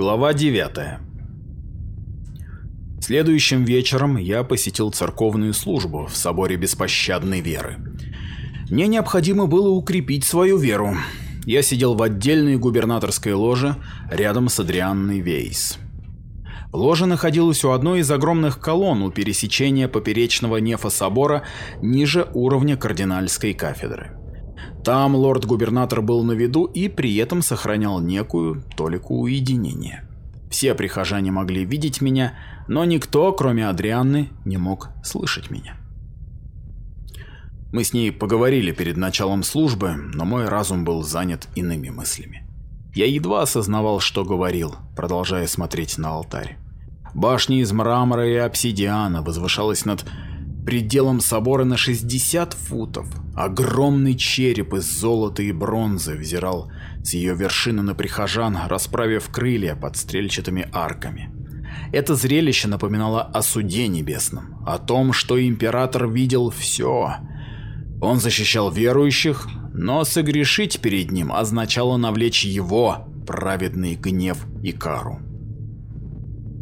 Глава 9 Следующим вечером я посетил церковную службу в соборе Беспощадной Веры. Мне необходимо было укрепить свою веру. Я сидел в отдельной губернаторской ложе рядом с Адрианной Вейс. Ложа находилась у одной из огромных колонн у пересечения поперечного нефа собора ниже уровня кардинальской кафедры. Там лорд-губернатор был на виду и при этом сохранял некую толику уединения. Все прихожане могли видеть меня, но никто, кроме Адрианны, не мог слышать меня. Мы с ней поговорили перед началом службы, но мой разум был занят иными мыслями. Я едва осознавал, что говорил, продолжая смотреть на алтарь. Башня из мрамора и обсидиана возвышалась над пределом собора на 60 футов. Огромный череп из золота и бронзы взирал с ее вершины на прихожан, расправив крылья под стрельчатыми арками. Это зрелище напоминало о суде небесном, о том, что император видел все. Он защищал верующих, но согрешить перед ним означало навлечь его праведный гнев и кару.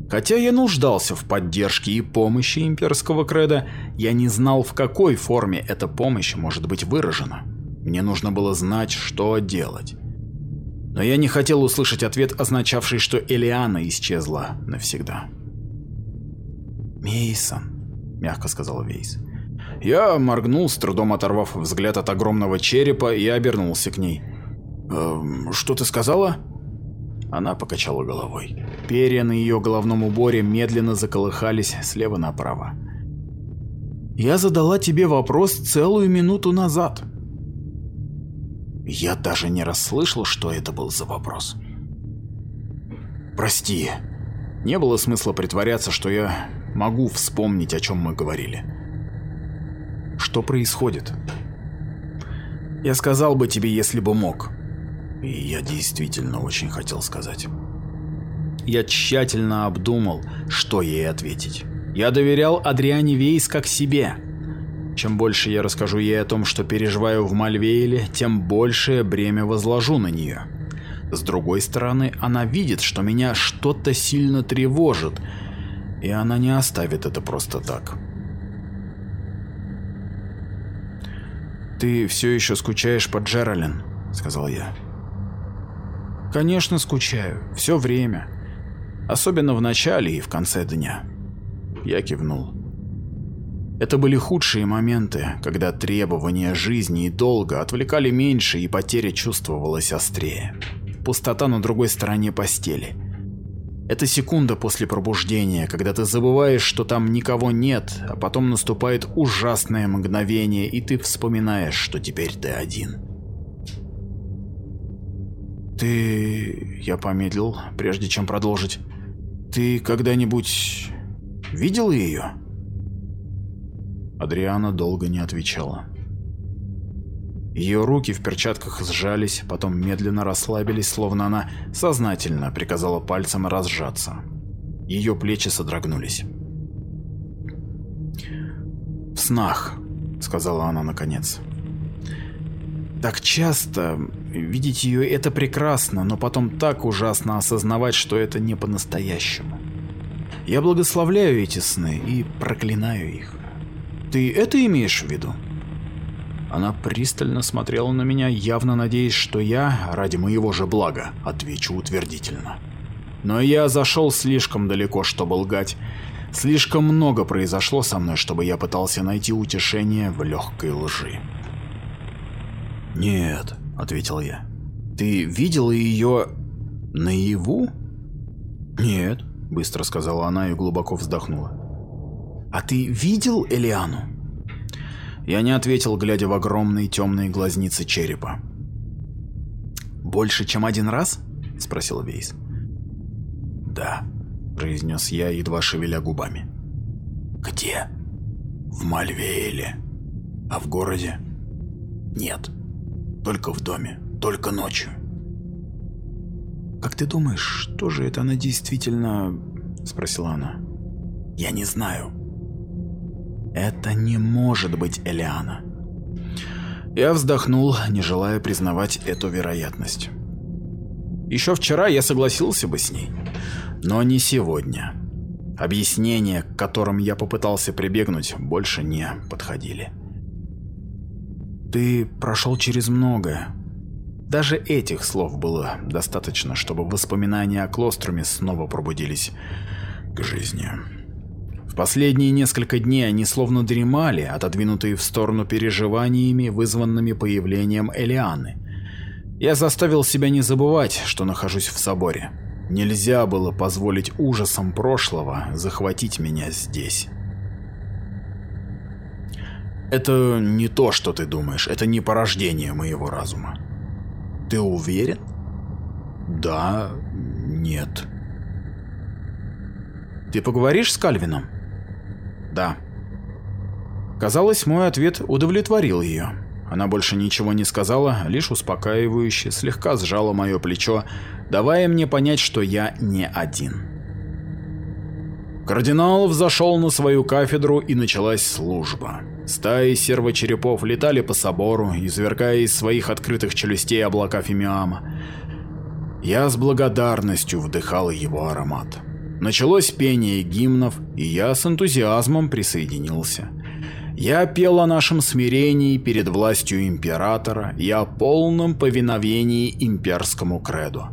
Хотя я нуждался в поддержке и помощи имперского креда, я не знал, в какой форме эта помощь может быть выражена. Мне нужно было знать, что делать. Но я не хотел услышать ответ, означавший, что Элиана исчезла навсегда. «Мейсон», — мягко сказал Вейс. Я моргнул, с трудом оторвав взгляд от огромного черепа, и обернулся к ней. «Э, «Что ты сказала?» Она покачала головой. Перья на ее головном уборе медленно заколыхались слева направо. «Я задала тебе вопрос целую минуту назад». Я даже не расслышал, что это был за вопрос. «Прости. Не было смысла притворяться, что я могу вспомнить, о чем мы говорили. Что происходит?» «Я сказал бы тебе, если бы мог». И я действительно очень хотел сказать. Я тщательно обдумал, что ей ответить. Я доверял Адриане Вейс как себе. Чем больше я расскажу ей о том, что переживаю в Мальвейле, тем большее бремя возложу на нее. С другой стороны, она видит, что меня что-то сильно тревожит, и она не оставит это просто так. «Ты все еще скучаешь по Джералин», — сказал я. Конечно, скучаю. Все время. Особенно в начале и в конце дня. Я кивнул. Это были худшие моменты, когда требования жизни и долга отвлекали меньше и потеря чувствовалась острее. Пустота на другой стороне постели. Это секунда после пробуждения, когда ты забываешь, что там никого нет, а потом наступает ужасное мгновение, и ты вспоминаешь, что теперь ты один. «Ты...» Я помедлил, прежде чем продолжить. «Ты когда-нибудь видел ее?» Адриана долго не отвечала. Ее руки в перчатках сжались, потом медленно расслабились, словно она сознательно приказала пальцем разжаться. Ее плечи содрогнулись. «В снах», — сказала она наконец. Так часто видеть ее это прекрасно, но потом так ужасно осознавать, что это не по-настоящему. Я благословляю эти сны и проклинаю их. Ты это имеешь в виду? Она пристально смотрела на меня, явно надеясь, что я, ради моего же блага, отвечу утвердительно. Но я зашел слишком далеко, чтобы лгать. Слишком много произошло со мной, чтобы я пытался найти утешение в легкой лжи. «Нет», — ответил я. «Ты видела ее наяву?» «Нет», — быстро сказала она и глубоко вздохнула. «А ты видел Элиану?» Я не ответил, глядя в огромные темные глазницы черепа. «Больше, чем один раз?» — спросил Вейс. «Да», — произнес я, едва шевеля губами. «Где?» «В Мальвейле. А в городе?» «Нет». Только в доме, только ночью. «Как ты думаешь, что же это она действительно...» — спросила она. «Я не знаю». «Это не может быть Элиана». Я вздохнул, не желая признавать эту вероятность. Еще вчера я согласился бы с ней, но не сегодня. Объяснения, к которым я попытался прибегнуть, больше не подходили. Ты прошел через многое. Даже этих слов было достаточно, чтобы воспоминания о Клоструме снова пробудились к жизни. В последние несколько дней они словно дремали, отодвинутые в сторону переживаниями, вызванными появлением Элианы. Я заставил себя не забывать, что нахожусь в соборе. Нельзя было позволить ужасам прошлого захватить меня здесь. Это не то, что ты думаешь, это не порождение моего разума. Ты уверен? Да, нет. Ты поговоришь с Кальвином? Да. Казалось, мой ответ удовлетворил ее. Она больше ничего не сказала, лишь успокаивающе слегка сжала мое плечо, давая мне понять, что я не один. Кардинал взошел на свою кафедру и началась служба. Стаи сервочерепов летали по собору, извергая из своих открытых челюстей облака фимиама. Я с благодарностью вдыхал его аромат. Началось пение гимнов, и я с энтузиазмом присоединился. Я пел о нашем смирении перед властью императора и о полном повиновении имперскому креду.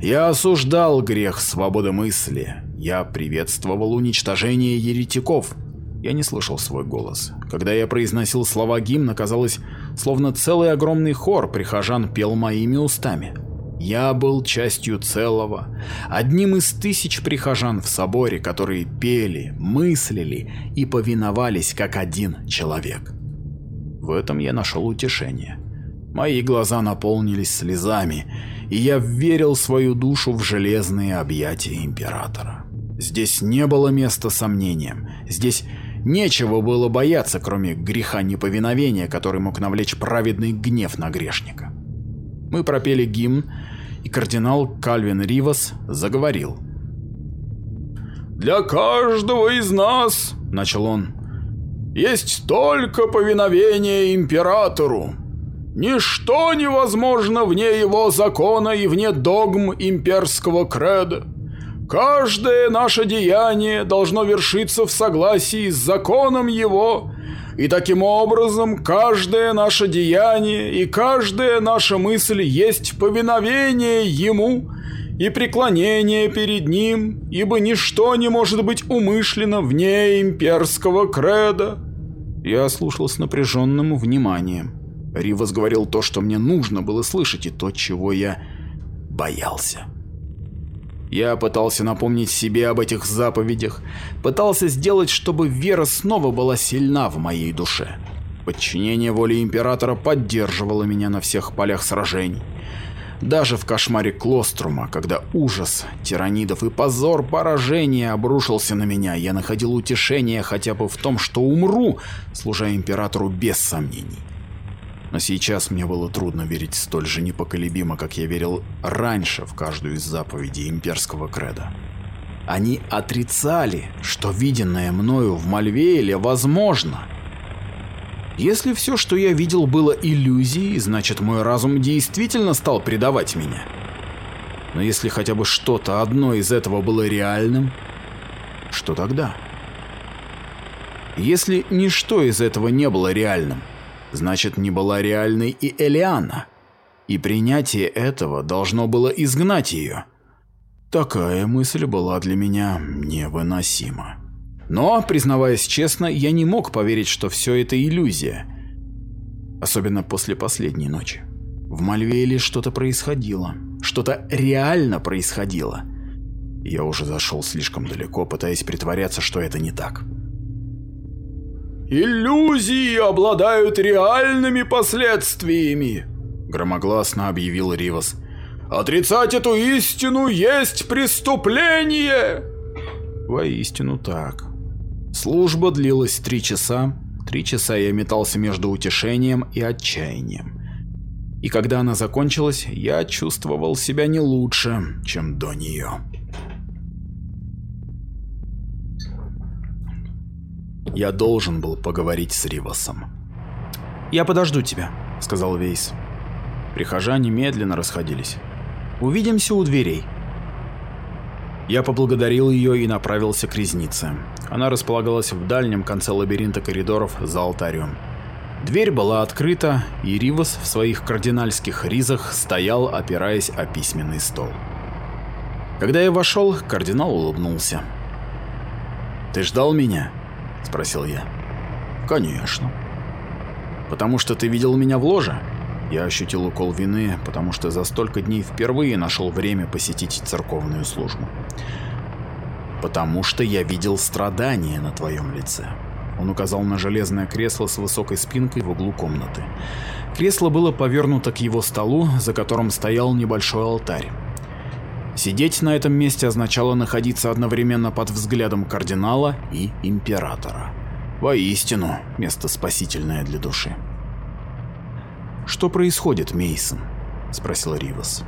Я осуждал грех свободы мысли. Я приветствовал уничтожение еретиков. Я не слышал свой голос. Когда я произносил слова гимна, казалось, словно целый огромный хор прихожан пел моими устами. Я был частью целого, одним из тысяч прихожан в соборе, которые пели, мыслили и повиновались как один человек. В этом я нашел утешение. Мои глаза наполнились слезами, и я верил свою душу в железные объятия императора. Здесь не было места сомнениям, здесь нечего было бояться, кроме греха неповиновения, который мог навлечь праведный гнев на грешника. Мы пропели гимн, и кардинал Кальвин Ривас заговорил. «Для каждого из нас, — начал он, — есть только повиновение императору. Ничто невозможно вне его закона и вне догм имперского креда. Каждое наше деяние должно вершиться в согласии с законом его и таким образом, каждое наше деяние и каждая наша мысль есть повиновение Ему и преклонение перед Ним, ибо ничто не может быть умышленно вне имперского креда. Я слушал с напряженным вниманием. Ривас говорил то, что мне нужно было слышать, и то, чего я боялся. Я пытался напомнить себе об этих заповедях, пытался сделать, чтобы вера снова была сильна в моей душе. Подчинение воле императора поддерживало меня на всех полях сражений. Даже в кошмаре Клострума, когда ужас, тиранидов и позор поражения обрушился на меня, я находил утешение хотя бы в том, что умру, служа императору без сомнений. Но сейчас мне было трудно верить столь же непоколебимо, как я верил раньше в каждую из заповедей имперского креда. Они отрицали, что виденное мною в Мальвейле возможно. Если все, что я видел, было иллюзией, значит мой разум действительно стал предавать меня. Но если хотя бы что-то одно из этого было реальным, что тогда? Если ничто из этого не было реальным, значит не была реальной и Элиана. И принятие этого должно было изгнать ее. Такая мысль была для меня невыносима. Но, признаваясь честно, я не мог поверить, что все это иллюзия. Особенно после последней ночи. В Мальвейле что-то происходило. Что-то реально происходило. Я уже зашел слишком далеко, пытаясь притворяться, что это не так. «Иллюзии обладают реальными последствиями», — громогласно объявил Ривас. «Отрицать эту истину есть преступление!» Воистину так. Служба длилась три часа. Три часа я метался между утешением и отчаянием. И когда она закончилась, я чувствовал себя не лучше, чем до нее. Я должен был поговорить с Ривасом. «Я подожду тебя», — сказал Вейс. Прихожане медленно расходились. Увидимся у дверей. Я поблагодарил ее и направился к резнице. Она располагалась в дальнем конце лабиринта коридоров за алтарем. Дверь была открыта, и Ривас в своих кардинальских ризах стоял, опираясь о письменный стол. Когда я вошел, кардинал улыбнулся. «Ты ждал меня?» – спросил я. «Конечно». «Потому что ты видел меня в ложе?» Я ощутил укол вины, потому что за столько дней впервые нашел время посетить церковную службу. «Потому что я видел страдания на твоем лице». Он указал на железное кресло с высокой спинкой в углу комнаты. Кресло было повернуто к его столу, за которым стоял небольшой алтарь. Сидеть на этом месте означало находиться одновременно под взглядом кардинала и императора. Воистину, место спасительное для души. «Что происходит, Мейсон?» – спросил Ривас.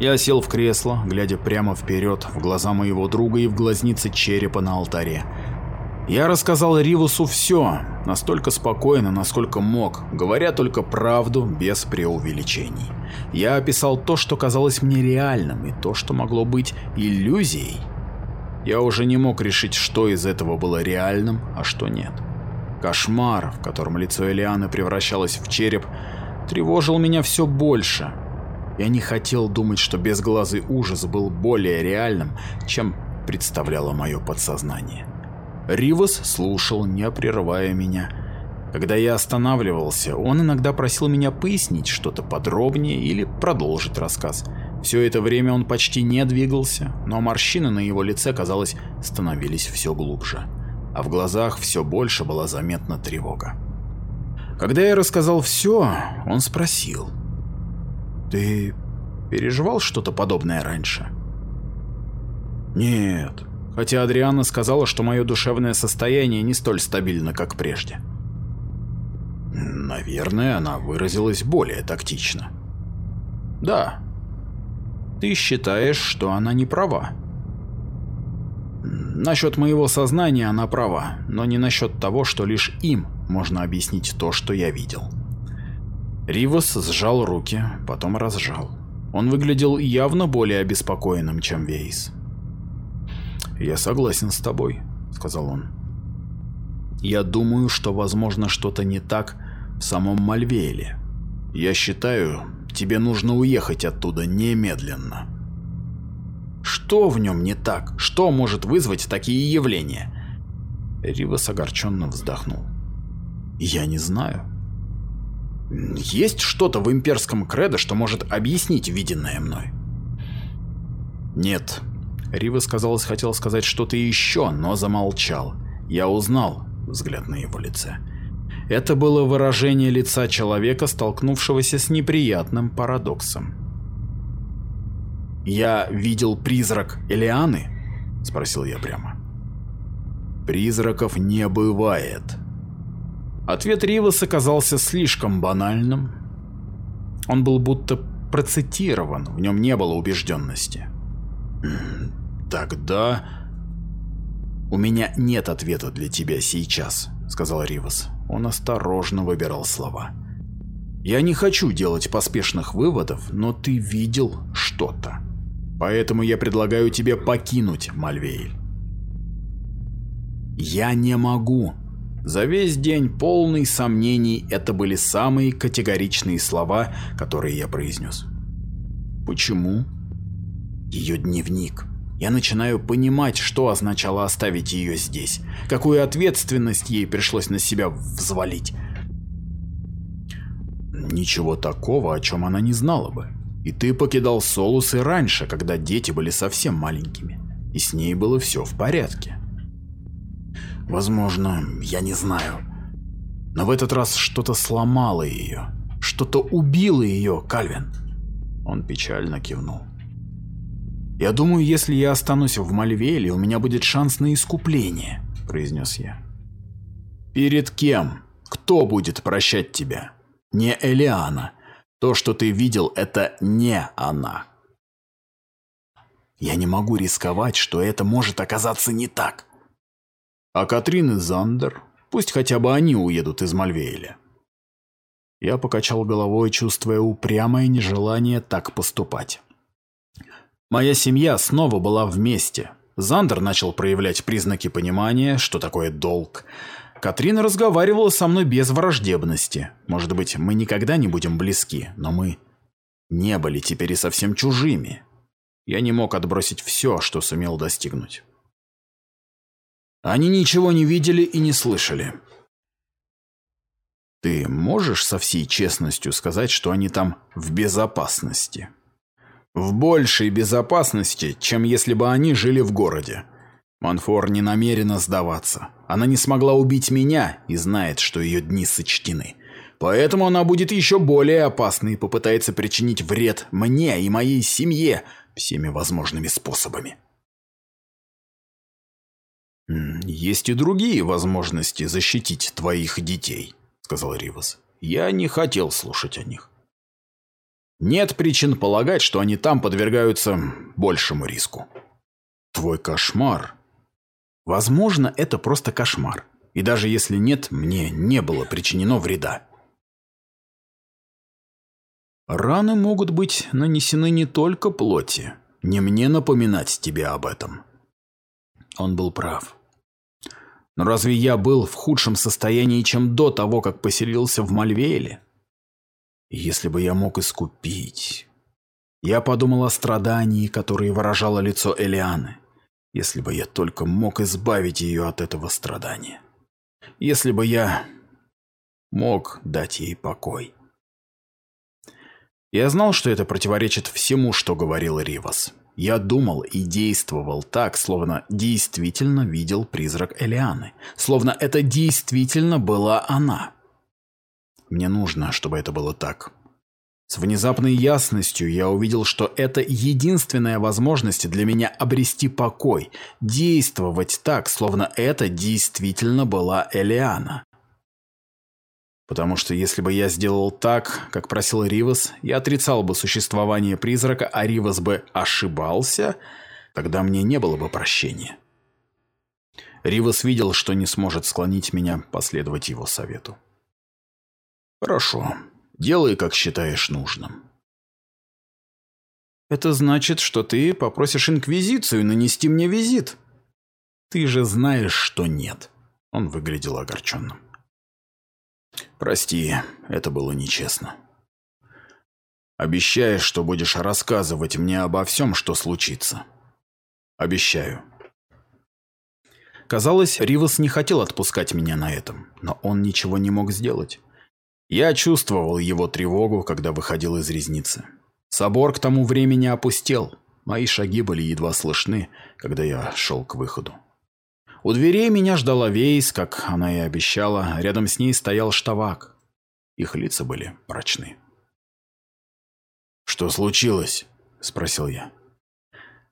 Я сел в кресло, глядя прямо вперед, в глаза моего друга и в глазницы черепа на алтаре. Я рассказал Ривусу все, настолько спокойно, насколько мог, говоря только правду, без преувеличений. Я описал то, что казалось мне реальным, и то, что могло быть иллюзией. Я уже не мог решить, что из этого было реальным, а что нет. Кошмар, в котором лицо Элианы превращалось в череп, тревожил меня все больше. Я не хотел думать, что безглазый ужас был более реальным, чем представляло мое подсознание. Ривас слушал, не прерывая меня. Когда я останавливался, он иногда просил меня пояснить что-то подробнее или продолжить рассказ. Все это время он почти не двигался, но морщины на его лице, казалось, становились все глубже а в глазах все больше была заметна тревога. Когда я рассказал все, он спросил. «Ты переживал что-то подобное раньше?» «Нет, хотя Адриана сказала, что мое душевное состояние не столь стабильно, как прежде». «Наверное, она выразилась более тактично». «Да. Ты считаешь, что она не права?» Насчет моего сознания она права, но не насчет того, что лишь им можно объяснить то, что я видел. Ривас сжал руки, потом разжал. Он выглядел явно более обеспокоенным, чем Вейс. «Я согласен с тобой», — сказал он. «Я думаю, что возможно что-то не так в самом Мальвейле. Я считаю, тебе нужно уехать оттуда немедленно». Что в нем не так? Что может вызвать такие явления? Ривас огорченно вздохнул. Я не знаю. Есть что-то в имперском кредо, что может объяснить виденное мной? Нет. Ривас, казалось, хотел сказать что-то еще, но замолчал. Я узнал взгляд на его лице. Это было выражение лица человека, столкнувшегося с неприятным парадоксом. «Я видел призрак Элианы?» – спросил я прямо. «Призраков не бывает». Ответ Ривас оказался слишком банальным. Он был будто процитирован, в нем не было убежденности. «Тогда...» «У меня нет ответа для тебя сейчас», — сказал Ривас. Он осторожно выбирал слова. «Я не хочу делать поспешных выводов, но ты видел что-то. Поэтому я предлагаю тебе покинуть Мальвейль. Я не могу. За весь день полный сомнений это были самые категоричные слова, которые я произнес. Почему? Ее дневник. Я начинаю понимать, что означало оставить ее здесь, какую ответственность ей пришлось на себя взвалить. Ничего такого, о чем она не знала бы. И ты покидал Солусы раньше, когда дети были совсем маленькими, и с ней было все в порядке. Возможно, я не знаю. Но в этот раз что-то сломало ее, что-то убило ее, Кальвин. Он печально кивнул. «Я думаю, если я останусь в Мальвеле, у меня будет шанс на искупление», – произнес я. «Перед кем? Кто будет прощать тебя? Не Элиана, то, что ты видел, это не она. Я не могу рисковать, что это может оказаться не так. А Катрин и Зандер, пусть хотя бы они уедут из Мальвейля. Я покачал головой, чувствуя упрямое нежелание так поступать. Моя семья снова была вместе. Зандер начал проявлять признаки понимания, что такое долг. Катрина разговаривала со мной без враждебности. Может быть, мы никогда не будем близки, но мы не были теперь и совсем чужими. Я не мог отбросить все, что сумел достигнуть. Они ничего не видели и не слышали. Ты можешь со всей честностью сказать, что они там в безопасности? В большей безопасности, чем если бы они жили в городе. Манфор не намерена сдаваться. Она не смогла убить меня и знает, что ее дни сочтены. Поэтому она будет еще более опасной и попытается причинить вред мне и моей семье всеми возможными способами. «Есть и другие возможности защитить твоих детей», — сказал Ривас. «Я не хотел слушать о них. Нет причин полагать, что они там подвергаются большему риску. Твой кошмар. Возможно, это просто кошмар. И даже если нет, мне не было причинено вреда. Раны могут быть нанесены не только плоти. Не мне напоминать тебе об этом. Он был прав. Но разве я был в худшем состоянии, чем до того, как поселился в Мальвейле? Если бы я мог искупить... Я подумал о страдании, которое выражало лицо Элианы. Если бы я только мог избавить ее от этого страдания. Если бы я мог дать ей покой. Я знал, что это противоречит всему, что говорил Ривас. Я думал и действовал так, словно действительно видел призрак Элианы. Словно это действительно была она. Мне нужно, чтобы это было так. С внезапной ясностью я увидел, что это единственная возможность для меня обрести покой, действовать так, словно это действительно была Элиана. Потому что если бы я сделал так, как просил Ривас, я отрицал бы существование призрака, а Ривас бы ошибался, тогда мне не было бы прощения. Ривас видел, что не сможет склонить меня последовать его совету. Хорошо. Делай, как считаешь нужным. Это значит, что ты попросишь Инквизицию нанести мне визит. Ты же знаешь, что нет. Он выглядел огорченным. Прости, это было нечестно. Обещаешь, что будешь рассказывать мне обо всем, что случится. Обещаю. Казалось, Ривас не хотел отпускать меня на этом, но он ничего не мог сделать. Я чувствовал его тревогу, когда выходил из резницы. Собор к тому времени опустел. Мои шаги были едва слышны, когда я шел к выходу. У дверей меня ждала Вейс, как она и обещала. Рядом с ней стоял штавак. Их лица были мрачны. «Что случилось?» – спросил я.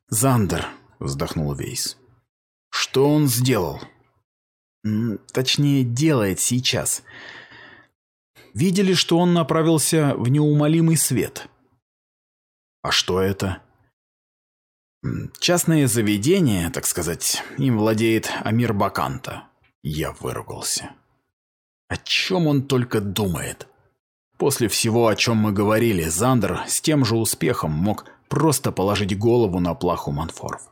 «Зандер», – вздохнул Вейс. «Что он сделал?» «Точнее, делает сейчас видели, что он направился в неумолимый свет. А что это? Частное заведение, так сказать, им владеет Амир Баканта. Я выругался. О чем он только думает? После всего, о чем мы говорили, Зандер с тем же успехом мог просто положить голову на плаху Манфоров.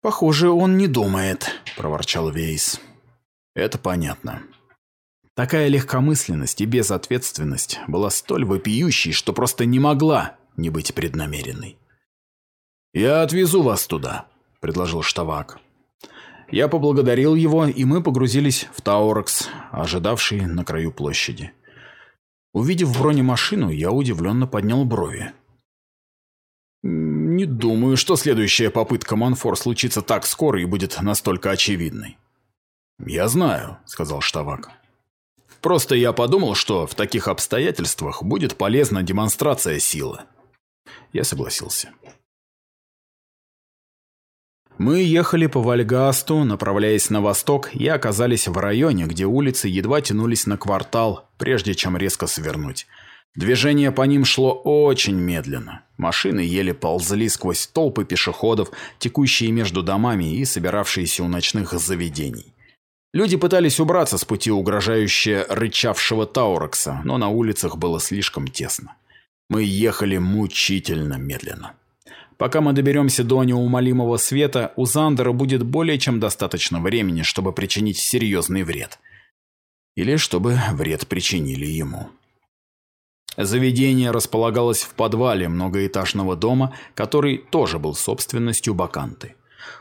«Похоже, он не думает», – проворчал Вейс. «Это понятно. Такая легкомысленность и безответственность была столь вопиющей, что просто не могла не быть преднамеренной. «Я отвезу вас туда», – предложил Штавак. Я поблагодарил его, и мы погрузились в Таурекс, ожидавший на краю площади. Увидев бронемашину, я удивленно поднял брови. «Не думаю, что следующая попытка Манфор случится так скоро и будет настолько очевидной». «Я знаю», – сказал Штавак. Просто я подумал, что в таких обстоятельствах будет полезна демонстрация силы. Я согласился. Мы ехали по Вальгасту, направляясь на восток, и оказались в районе, где улицы едва тянулись на квартал, прежде чем резко свернуть. Движение по ним шло очень медленно. Машины еле ползли сквозь толпы пешеходов, текущие между домами и собиравшиеся у ночных заведений. Люди пытались убраться с пути угрожающе рычавшего Таурекса, но на улицах было слишком тесно. Мы ехали мучительно медленно. Пока мы доберемся до неумолимого света, у Зандера будет более чем достаточно времени, чтобы причинить серьезный вред. Или чтобы вред причинили ему. Заведение располагалось в подвале многоэтажного дома, который тоже был собственностью Баканты.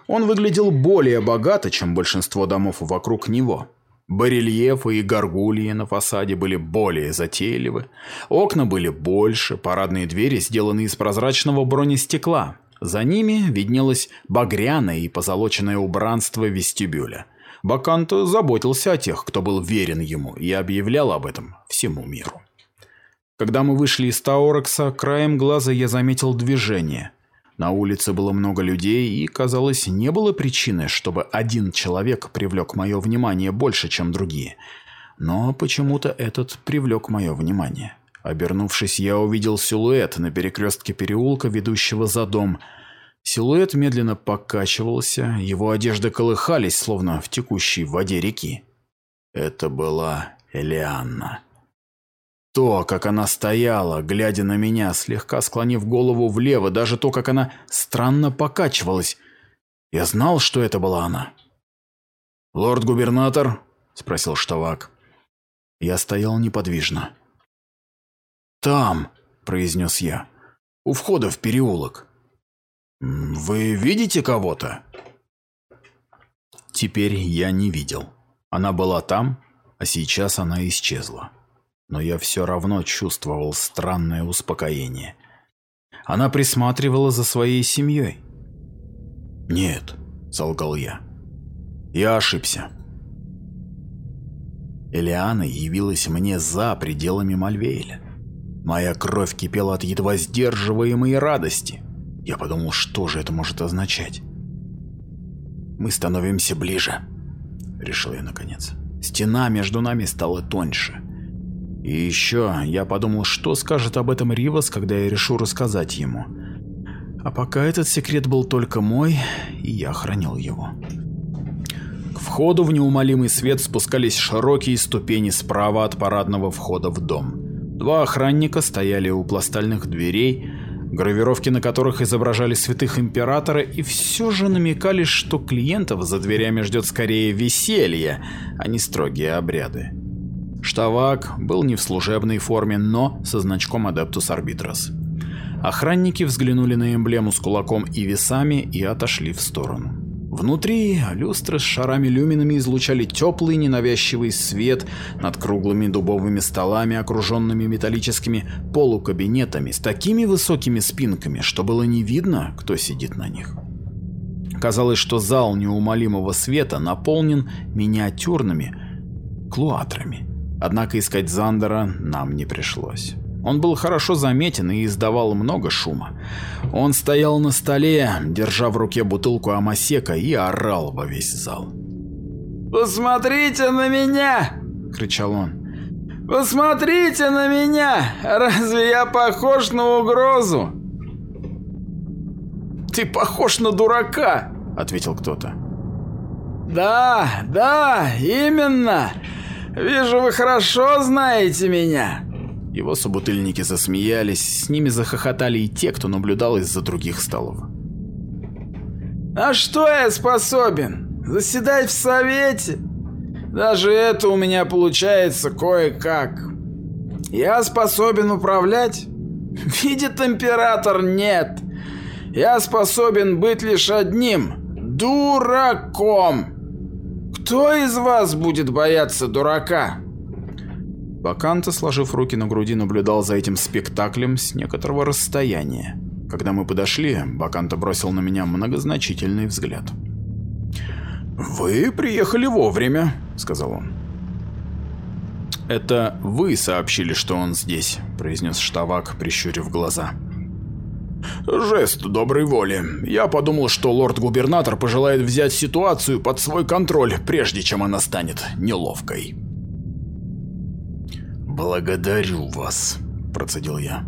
Он выглядел более богато, чем большинство домов вокруг него. Барельефы и горгульи на фасаде были более затейливы, окна были больше, парадные двери сделаны из прозрачного бронестекла. За ними виднелось багряное и позолоченное убранство вестибюля. Баканто заботился о тех, кто был верен ему, и объявлял об этом всему миру. Когда мы вышли из Таорекса, краем глаза я заметил движение – на улице было много людей, и, казалось, не было причины, чтобы один человек привлек мое внимание больше, чем другие. Но почему-то этот привлек мое внимание. Обернувшись, я увидел силуэт на перекрестке переулка, ведущего за дом. Силуэт медленно покачивался, его одежды колыхались, словно в текущей воде реки. Это была Элианна. То, как она стояла, глядя на меня, слегка склонив голову влево, даже то, как она странно покачивалась. Я знал, что это была она. «Лорд-губернатор?» – спросил Штавак. Я стоял неподвижно. «Там», – произнес я, – «у входа в переулок». «Вы видите кого-то?» Теперь я не видел. Она была там, а сейчас она исчезла но я все равно чувствовал странное успокоение. Она присматривала за своей семьей. «Нет», — солгал я. «Я ошибся». Элиана явилась мне за пределами Мальвейля. Моя кровь кипела от едва сдерживаемой радости. Я подумал, что же это может означать. «Мы становимся ближе», — решил я наконец. Стена между нами стала тоньше. И еще я подумал, что скажет об этом Ривас, когда я решу рассказать ему. А пока этот секрет был только мой, и я хранил его. К входу в неумолимый свет спускались широкие ступени справа от парадного входа в дом. Два охранника стояли у пластальных дверей, гравировки на которых изображали святых императора и все же намекали, что клиентов за дверями ждет скорее веселье, а не строгие обряды. Штавак был не в служебной форме, но со значком Adeptus Arbitros. Охранники взглянули на эмблему с кулаком и весами и отошли в сторону. Внутри люстры с шарами-люминами излучали теплый ненавязчивый свет над круглыми дубовыми столами, окруженными металлическими полукабинетами с такими высокими спинками, что было не видно, кто сидит на них. Казалось, что зал неумолимого света наполнен миниатюрными клуатрами. Однако искать Зандера нам не пришлось. Он был хорошо заметен и издавал много шума. Он стоял на столе, держа в руке бутылку амасека и орал во весь зал. «Посмотрите на меня!» – кричал он. «Посмотрите на меня! Разве я похож на угрозу?» «Ты похож на дурака!» – ответил кто-то. «Да, да, именно! Вижу, вы хорошо знаете меня. Его собутыльники засмеялись, с ними захохотали и те, кто наблюдал из-за других столов. А что я способен? Заседать в совете? Даже это у меня получается кое-как. Я способен управлять? Видит император, нет. Я способен быть лишь одним – дураком. Кто из вас будет бояться дурака? Баканта, сложив руки на груди, наблюдал за этим спектаклем с некоторого расстояния. Когда мы подошли, Баканта бросил на меня многозначительный взгляд. «Вы приехали вовремя», — сказал он. «Это вы сообщили, что он здесь», — произнес Штавак, прищурив глаза. Жест доброй воли. Я подумал, что лорд-губернатор пожелает взять ситуацию под свой контроль, прежде чем она станет неловкой. «Благодарю вас», – процедил я.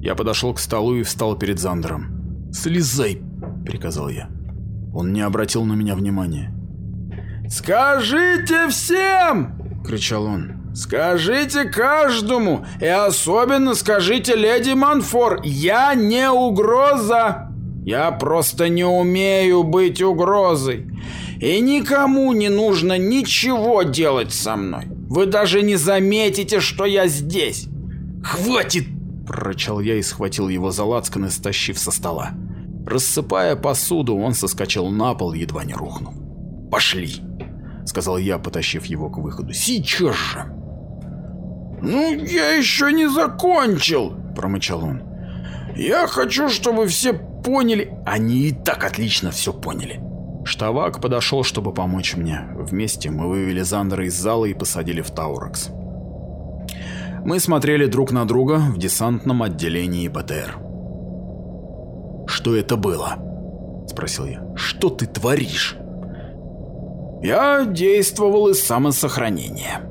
Я подошел к столу и встал перед Зандером. «Слезай», – приказал я. Он не обратил на меня внимания. «Скажите всем!» — кричал он. «Скажите каждому, и особенно скажите леди Манфор, я не угроза! Я просто не умею быть угрозой, и никому не нужно ничего делать со мной. Вы даже не заметите, что я здесь!» «Хватит!» – прорычал я и схватил его за лацканы, стащив со стола. Рассыпая посуду, он соскочил на пол, едва не рухнул. «Пошли!» — сказал я, потащив его к выходу. «Сейчас же!» «Ну, я еще не закончил!» — промычал он. «Я хочу, чтобы все поняли...» Они и так отлично все поняли. Штавак подошел, чтобы помочь мне. Вместе мы вывели Зандера из зала и посадили в Тауракс. Мы смотрели друг на друга в десантном отделении БТР. «Что это было?» – спросил я. «Что ты творишь?» «Я действовал из самосохранения.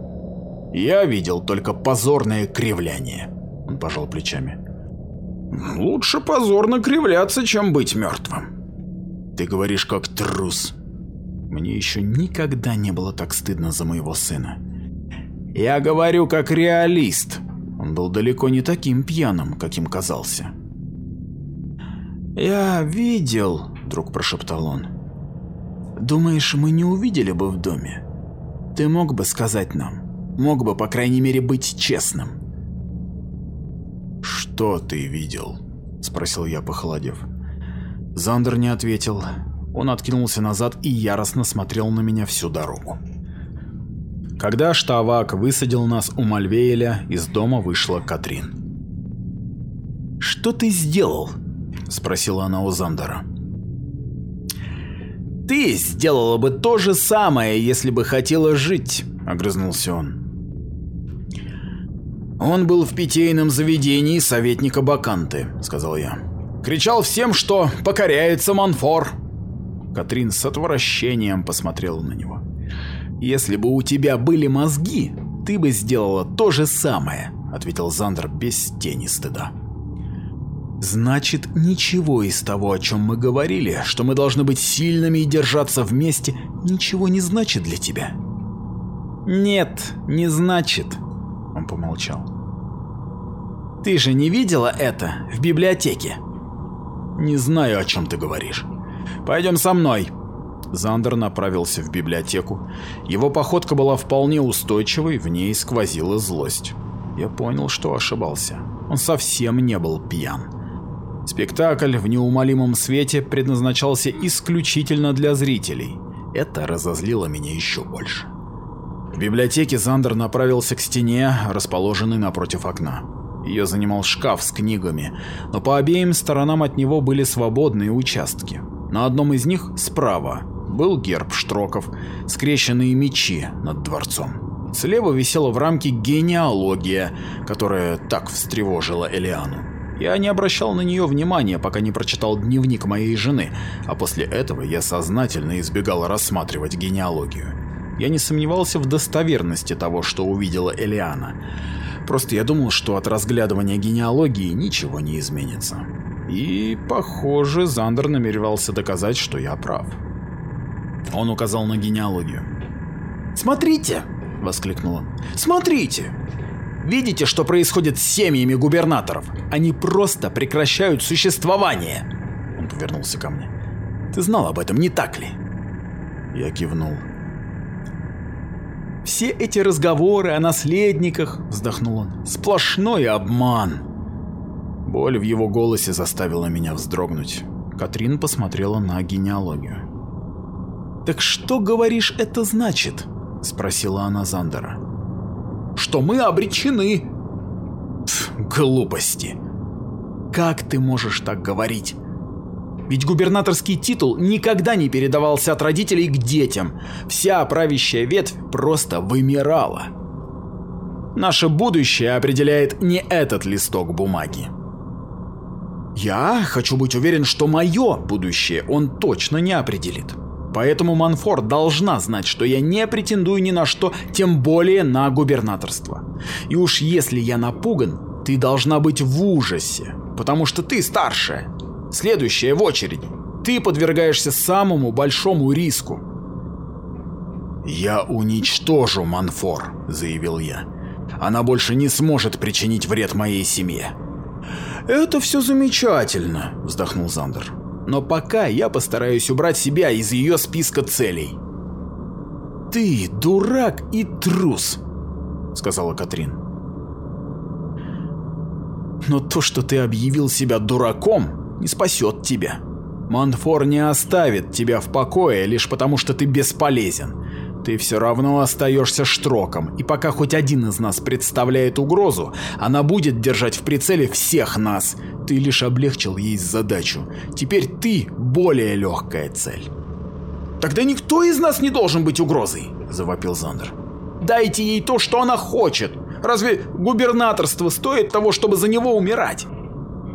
Я видел только позорное кривляние», – он пожал плечами. «Лучше позорно кривляться, чем быть мертвым». «Ты говоришь как трус», мне еще никогда не было так стыдно за моего сына. Я говорю как реалист. Он был далеко не таким пьяным, каким казался. «Я видел», — вдруг прошептал он. «Думаешь, мы не увидели бы в доме? Ты мог бы сказать нам, мог бы, по крайней мере, быть честным». «Что ты видел?» — спросил я, похолодев. Зандер не ответил. Он откинулся назад и яростно смотрел на меня всю дорогу. Когда Штавак высадил нас у Мальвееля, из дома вышла Катрин. «Что ты сделал?» — спросила она у Зандера. «Ты сделала бы то же самое, если бы хотела жить», — огрызнулся он. «Он был в питейном заведении советника Баканты», — сказал я. «Кричал всем, что покоряется Манфор». Катрин с отвращением посмотрела на него. «Если бы у тебя были мозги, ты бы сделала то же самое», — ответил Зандер без тени стыда. Значит, ничего из того, о чем мы говорили, что мы должны быть сильными и держаться вместе, ничего не значит для тебя. Нет, не значит. Он помолчал. Ты же не видела это в библиотеке? Не знаю, о чем ты говоришь. Пойдем со мной. Зандер направился в библиотеку. Его походка была вполне устойчивой, в ней сквозила злость. Я понял, что ошибался. Он совсем не был пьян. Спектакль в неумолимом свете предназначался исключительно для зрителей. Это разозлило меня еще больше. В библиотеке Зандер направился к стене, расположенной напротив окна. Ее занимал шкаф с книгами, но по обеим сторонам от него были свободные участки. На одном из них, справа, был герб штроков, скрещенные мечи над дворцом. Слева висела в рамке генеалогия, которая так встревожила Элиану. Я не обращал на нее внимания, пока не прочитал дневник моей жены, а после этого я сознательно избегал рассматривать генеалогию. Я не сомневался в достоверности того, что увидела Элиана. Просто я думал, что от разглядывания генеалогии ничего не изменится. И, похоже, Зандер намеревался доказать, что я прав. Он указал на генеалогию. «Смотрите!» — воскликнул он. «Смотрите! Видите, что происходит с семьями губернаторов? Они просто прекращают существование. Он повернулся ко мне. Ты знал об этом, не так ли? Я кивнул. Все эти разговоры о наследниках, вздохнул он, сплошной обман. Боль в его голосе заставила меня вздрогнуть. Катрин посмотрела на генеалогию. «Так что, говоришь, это значит?» – спросила она Зандера что мы обречены. Пф, глупости. Как ты можешь так говорить? Ведь губернаторский титул никогда не передавался от родителей к детям. Вся правящая ветвь просто вымирала. Наше будущее определяет не этот листок бумаги. Я хочу быть уверен, что мое будущее он точно не определит. Поэтому Манфор должна знать, что я не претендую ни на что, тем более на губернаторство. И уж если я напуган, ты должна быть в ужасе, потому что ты старшая, следующая в очереди. Ты подвергаешься самому большому риску. «Я уничтожу Манфор», — заявил я. «Она больше не сможет причинить вред моей семье». «Это все замечательно», — вздохнул Зандер. «Но пока я постараюсь убрать себя из ее списка целей». «Ты дурак и трус», — сказала Катрин. «Но то, что ты объявил себя дураком, не спасет тебя. Манфор не оставит тебя в покое лишь потому, что ты бесполезен. Ты все равно остаешься штроком, и пока хоть один из нас представляет угрозу, она будет держать в прицеле всех нас. Ты лишь облегчил ей задачу. Теперь ты более легкая цель. «Тогда никто из нас не должен быть угрозой!» – завопил Зандер. «Дайте ей то, что она хочет! Разве губернаторство стоит того, чтобы за него умирать?»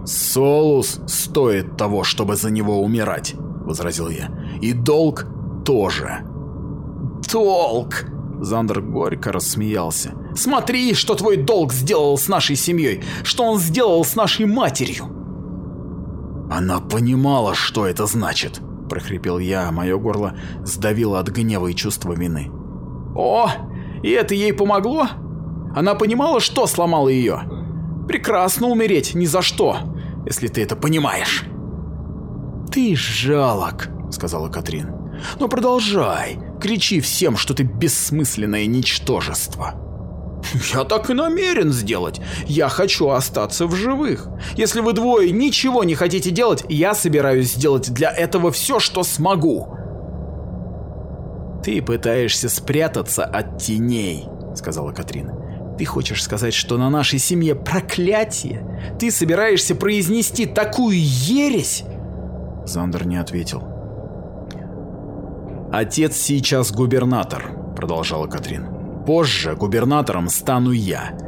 «Солус стоит того, чтобы за него умирать», — возразил я. «И долг тоже». «Долг!» — Зандер горько рассмеялся. «Смотри, что твой долг сделал с нашей семьей, что он сделал с нашей матерью!» «Она понимала, что это значит», — прохрипел я, а мое горло сдавило от гнева и чувства вины. «О, и это ей помогло? Она понимала, что сломало ее? Прекрасно умереть ни за что, если ты это понимаешь. Ты жалок, сказала Катрин. Но продолжай, кричи всем, что ты бессмысленное ничтожество. Я так и намерен сделать. Я хочу остаться в живых. Если вы двое ничего не хотите делать, я собираюсь сделать для этого все, что смогу. Ты пытаешься спрятаться от теней, сказала Катрин. Ты хочешь сказать, что на нашей семье проклятие? Ты собираешься произнести такую ересь? Зандер не ответил. Отец сейчас губернатор, продолжала Катрин. Позже губернатором стану я.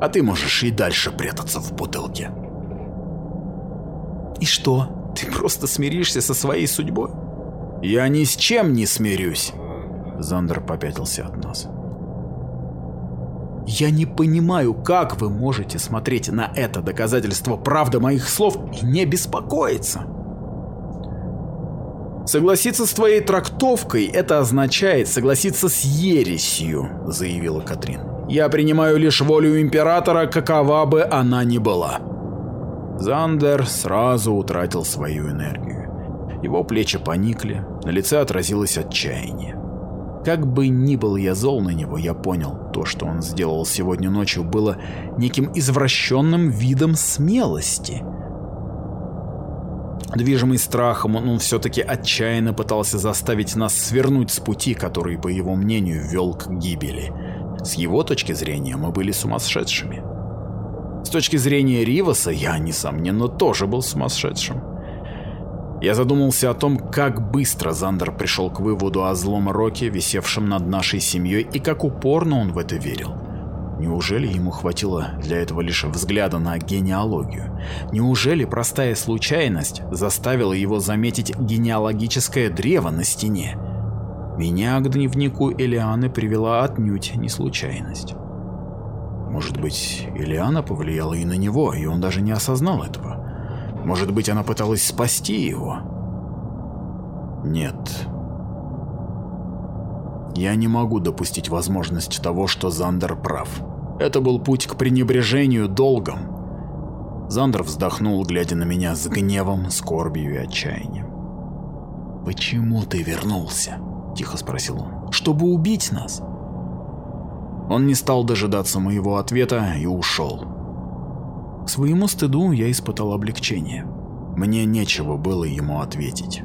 А ты можешь и дальше прятаться в бутылке. И что? Ты просто смиришься со своей судьбой? Я ни с чем не смирюсь. Зандер попятился от нас. Я не понимаю, как вы можете смотреть на это доказательство правды моих слов и не беспокоиться. Согласиться с твоей трактовкой – это означает согласиться с ересью, заявила Катрин. Я принимаю лишь волю императора, какова бы она ни была. Зандер сразу утратил свою энергию. Его плечи поникли, на лице отразилось отчаяние. Как бы ни был я зол на него, я понял, то, что он сделал сегодня ночью, было неким извращенным видом смелости. Движимый страхом, он все-таки отчаянно пытался заставить нас свернуть с пути, который, по его мнению, вел к гибели. С его точки зрения мы были сумасшедшими. С точки зрения Риваса я, несомненно, тоже был сумасшедшим. Я задумался о том, как быстро Зандер пришел к выводу о злом роке, висевшем над нашей семьей, и как упорно он в это верил. Неужели ему хватило для этого лишь взгляда на генеалогию? Неужели простая случайность заставила его заметить генеалогическое древо на стене? Меня к дневнику Элианы привела отнюдь не случайность. Может быть, Элиана повлияла и на него, и он даже не осознал этого. Может быть, она пыталась спасти его? Нет. Я не могу допустить возможность того, что Зандер прав. Это был путь к пренебрежению долгом. Зандер вздохнул, глядя на меня с гневом, скорбью и отчаянием. «Почему ты вернулся?» – тихо спросил он. «Чтобы убить нас?» Он не стал дожидаться моего ответа и ушел. Своему стыду я испытал облегчение. Мне нечего было ему ответить.